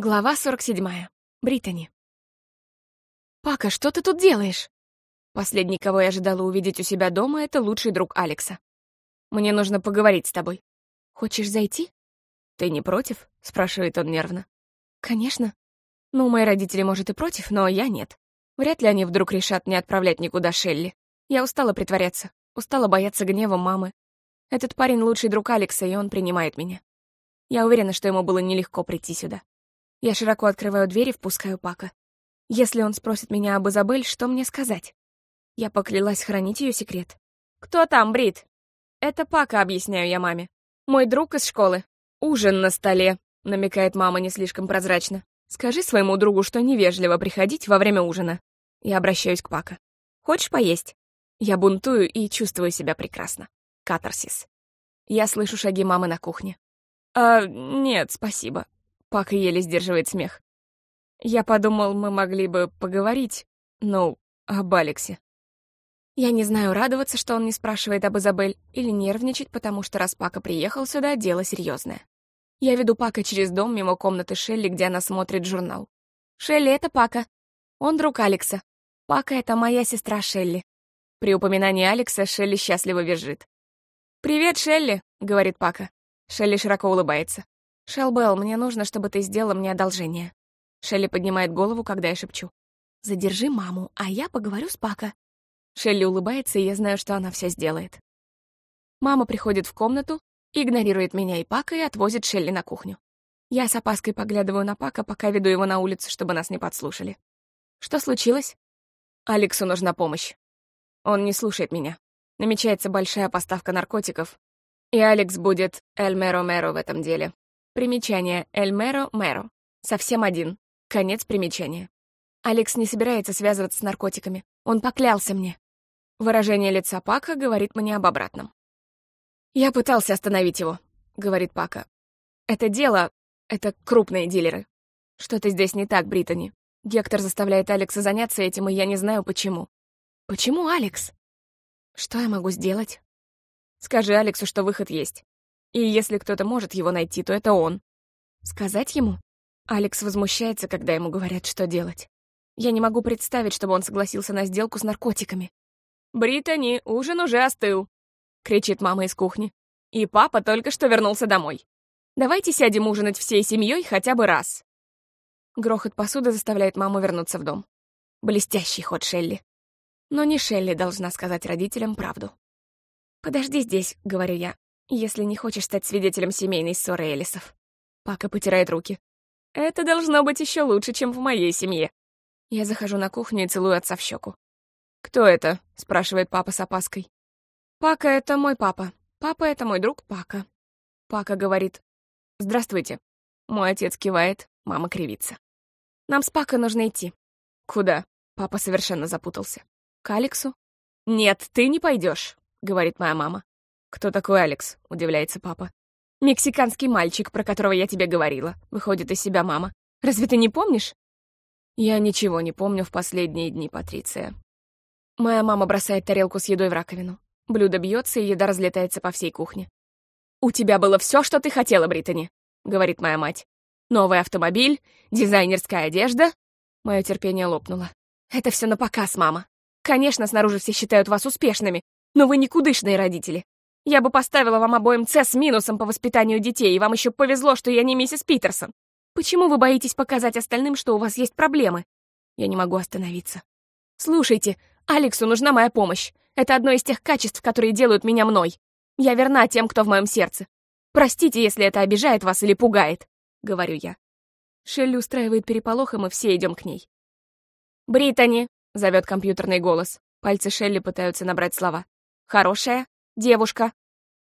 Глава 47. Британи. «Пака, что ты тут делаешь?» Последний, кого я ожидала увидеть у себя дома, это лучший друг Алекса. «Мне нужно поговорить с тобой. Хочешь зайти?» «Ты не против?» — спрашивает он нервно. «Конечно. Ну, мои родители, может, и против, но я нет. Вряд ли они вдруг решат не отправлять никуда Шелли. Я устала притворяться, устала бояться гнева мамы. Этот парень — лучший друг Алекса, и он принимает меня. Я уверена, что ему было нелегко прийти сюда. Я широко открываю дверь и впускаю Пака. Если он спросит меня об Изабель, что мне сказать? Я поклялась хранить ее секрет. «Кто там, Брит?» «Это Пака», — объясняю я маме. «Мой друг из школы. Ужин на столе», — намекает мама не слишком прозрачно. «Скажи своему другу, что невежливо приходить во время ужина». Я обращаюсь к Пака. «Хочешь поесть?» Я бунтую и чувствую себя прекрасно. Катарсис. Я слышу шаги мамы на кухне. «А, нет, спасибо. Пака еле сдерживает смех. Я подумал, мы могли бы поговорить, ну, об Алексе. Я не знаю, радоваться, что он не спрашивает об Изабель, или нервничать, потому что раз Пака приехал сюда, дело серьезное. Я веду Пака через дом мимо комнаты Шелли, где она смотрит журнал. «Шелли — это Пака. Он друг Алекса. Пака — это моя сестра Шелли». При упоминании Алекса Шелли счастливо визжит. «Привет, Шелли», — говорит Пака. Шелли широко улыбается. «Шелбелл, мне нужно, чтобы ты сделала мне одолжение». Шелли поднимает голову, когда я шепчу. «Задержи маму, а я поговорю с Пака». Шелли улыбается, и я знаю, что она все сделает. Мама приходит в комнату, игнорирует меня и Пака и отвозит Шелли на кухню. Я с опаской поглядываю на Пака, пока веду его на улицу, чтобы нас не подслушали. Что случилось? Алексу нужна помощь. Он не слушает меня. Намечается большая поставка наркотиков, и Алекс будет Эль-Меро-Меро в этом деле. Примечание Эль-Меро Меро. Совсем один. Конец примечания. Алекс не собирается связываться с наркотиками. Он поклялся мне. Выражение лица Пака говорит мне об обратном. «Я пытался остановить его», — говорит Пака. «Это дело... Это крупные дилеры. Что-то здесь не так, Британи. Гектор заставляет Алекса заняться этим, и я не знаю, почему». «Почему, Алекс?» «Что я могу сделать?» «Скажи Алексу, что выход есть. И если кто-то может его найти, то это он. Сказать ему? Алекс возмущается, когда ему говорят, что делать. Я не могу представить, чтобы он согласился на сделку с наркотиками. «Британи, ужин уже остыл!» — кричит мама из кухни. «И папа только что вернулся домой. Давайте сядем ужинать всей семьей хотя бы раз». Грохот посуды заставляет маму вернуться в дом. Блестящий ход Шелли. Но не Шелли должна сказать родителям правду. «Подожди здесь», — говорю я если не хочешь стать свидетелем семейной ссоры Элисов. Пака потирает руки. Это должно быть еще лучше, чем в моей семье. Я захожу на кухню и целую отца в щеку. «Кто это?» — спрашивает папа с опаской. «Пака — это мой папа. Папа — это мой друг Пака». Пака говорит. «Здравствуйте». Мой отец кивает, мама кривится. «Нам с Пака нужно идти». «Куда?» Папа совершенно запутался. «К Алексу?» «Нет, ты не пойдешь», — говорит моя мама. «Кто такой Алекс?» — удивляется папа. «Мексиканский мальчик, про которого я тебе говорила», — выходит из себя мама. «Разве ты не помнишь?» Я ничего не помню в последние дни, Патриция. Моя мама бросает тарелку с едой в раковину. Блюдо бьется, и еда разлетается по всей кухне. «У тебя было все, что ты хотела, Британи», — говорит моя мать. «Новый автомобиль, дизайнерская одежда». Мое терпение лопнуло. «Это все на показ, мама. Конечно, снаружи все считают вас успешными, но вы никудышные родители. Я бы поставила вам обоим С с минусом по воспитанию детей, и вам еще повезло, что я не миссис Питерсон. Почему вы боитесь показать остальным, что у вас есть проблемы? Я не могу остановиться. Слушайте, Алексу нужна моя помощь. Это одно из тех качеств, которые делают меня мной. Я верна тем, кто в моем сердце. Простите, если это обижает вас или пугает, — говорю я. Шелли устраивает переполох, и мы все идем к ней. «Британи!» — зовет компьютерный голос. Пальцы Шелли пытаются набрать слова. «Хорошая? Девушка?»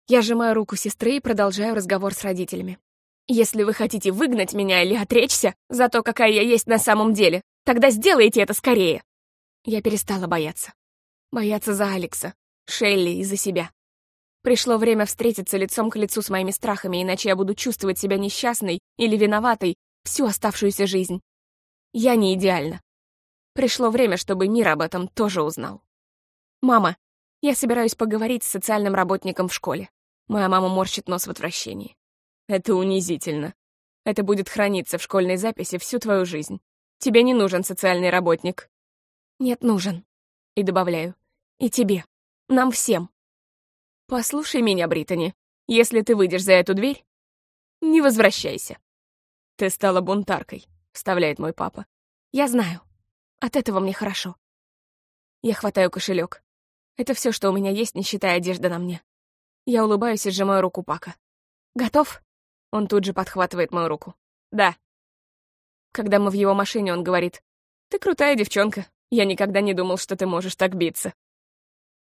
Я сжимаю руку сестры и продолжаю разговор с родителями. «Если вы хотите выгнать меня или отречься за то, какая я есть на самом деле, тогда сделайте это скорее!» Я перестала бояться. Бояться за Алекса, Шелли и за себя. Пришло время встретиться лицом к лицу с моими страхами, иначе я буду чувствовать себя несчастной или виноватой всю оставшуюся жизнь. Я не идеальна. Пришло время, чтобы мир об этом тоже узнал. «Мама, я собираюсь поговорить с социальным работником в школе. Моя мама морщит нос в отвращении. Это унизительно. Это будет храниться в школьной записи всю твою жизнь. Тебе не нужен социальный работник. Нет, нужен. И добавляю. И тебе. Нам всем. Послушай меня, Британи. Если ты выйдешь за эту дверь, не возвращайся. Ты стала бунтаркой, вставляет мой папа. Я знаю. От этого мне хорошо. Я хватаю кошелек. Это все, что у меня есть, не считая одежды на мне. Я улыбаюсь и сжимаю руку Пака. «Готов?» Он тут же подхватывает мою руку. «Да». Когда мы в его машине, он говорит, «Ты крутая девчонка. Я никогда не думал, что ты можешь так биться».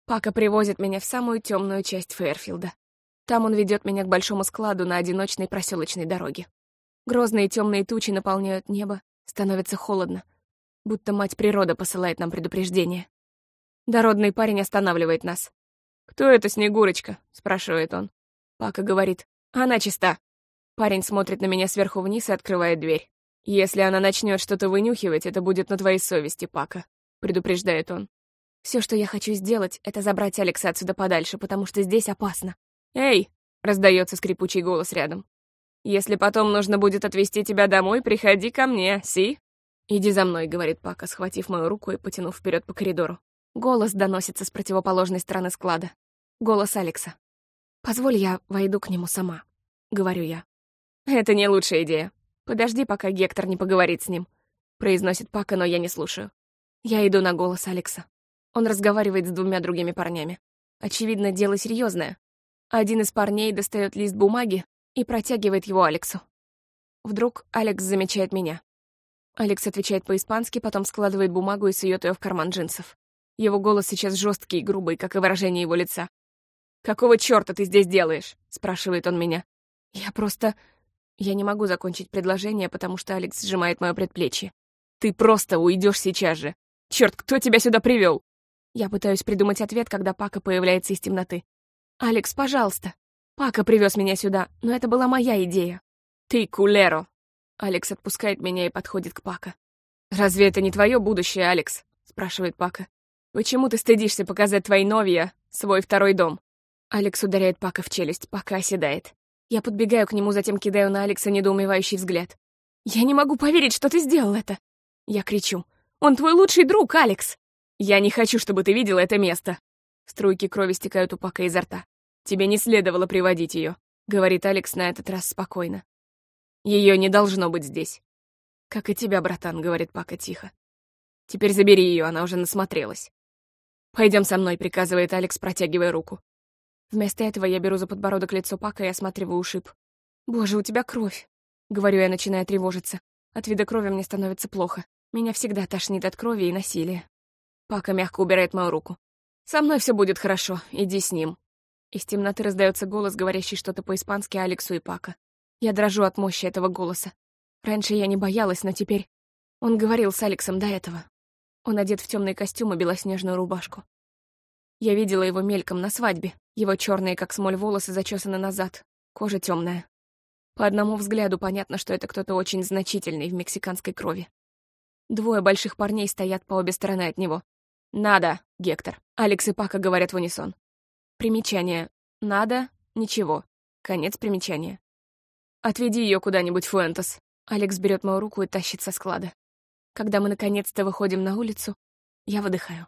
Пака привозит меня в самую темную часть Фейерфилда. Там он ведет меня к большому складу на одиночной проселочной дороге. Грозные темные тучи наполняют небо, становится холодно, будто мать природа посылает нам предупреждение. Дородный парень останавливает нас. «Кто это Снегурочка?» — спрашивает он. Пака говорит. «Она чиста». Парень смотрит на меня сверху вниз и открывает дверь. «Если она начнет что-то вынюхивать, это будет на твоей совести, Пака», — предупреждает он. Все, что я хочу сделать, это забрать Алекса отсюда подальше, потому что здесь опасно. «Эй!» — раздается скрипучий голос рядом. «Если потом нужно будет отвезти тебя домой, приходи ко мне, Си?» «Иди за мной», — говорит Пака, схватив мою руку и потянув вперед по коридору. Голос доносится с противоположной стороны склада. Голос Алекса. «Позволь, я войду к нему сама», — говорю я. «Это не лучшая идея. Подожди, пока Гектор не поговорит с ним», — произносит Пака, но я не слушаю. Я иду на голос Алекса. Он разговаривает с двумя другими парнями. Очевидно, дело серьезное. Один из парней достает лист бумаги и протягивает его Алексу. Вдруг Алекс замечает меня. Алекс отвечает по-испански, потом складывает бумагу и сует ее в карман джинсов. Его голос сейчас жесткий и грубый, как и выражение его лица. «Какого чёрта ты здесь делаешь?» — спрашивает он меня. «Я просто...» Я не могу закончить предложение, потому что Алекс сжимает мое предплечье. «Ты просто уйдешь сейчас же! Черт, кто тебя сюда привел? Я пытаюсь придумать ответ, когда Пака появляется из темноты. «Алекс, пожалуйста. Пака привез меня сюда, но это была моя идея». «Ты кулеро!» Алекс отпускает меня и подходит к Пака. «Разве это не твое будущее, Алекс?» — спрашивает Пака. «Почему ты стыдишься показать твои новия, свой второй дом?» Алекс ударяет Пака в челюсть, Пака оседает. Я подбегаю к нему, затем кидаю на Алекса недоумевающий взгляд. «Я не могу поверить, что ты сделал это!» Я кричу. «Он твой лучший друг, Алекс!» «Я не хочу, чтобы ты видела это место!» Струйки крови стекают у Пака изо рта. «Тебе не следовало приводить ее», — говорит Алекс на этот раз спокойно. Ее не должно быть здесь. «Как и тебя, братан», — говорит Пака тихо. «Теперь забери ее, она уже насмотрелась». Пойдем со мной», — приказывает Алекс, протягивая руку. Вместо этого я беру за подбородок лицо Пака и осматриваю ушиб. «Боже, у тебя кровь!» — говорю я, начиная тревожиться. От вида крови мне становится плохо. Меня всегда тошнит от крови и насилия. Пака мягко убирает мою руку. «Со мной все будет хорошо, иди с ним». Из темноты раздается голос, говорящий что-то по-испански Алексу и Пака. Я дрожу от мощи этого голоса. Раньше я не боялась, но теперь... Он говорил с Алексом до этого. Он одет в темный костюм и белоснежную рубашку. Я видела его мельком на свадьбе. Его черные, как смоль, волосы зачесаны назад, кожа темная. По одному взгляду понятно, что это кто-то очень значительный в мексиканской крови. Двое больших парней стоят по обе стороны от него. «Надо, Гектор». Алекс и Пака говорят в унисон. Примечание. «Надо, ничего». Конец примечания. «Отведи ее куда-нибудь, Фуэнтес». Алекс берет мою руку и тащит со склада. Когда мы наконец-то выходим на улицу, я выдыхаю.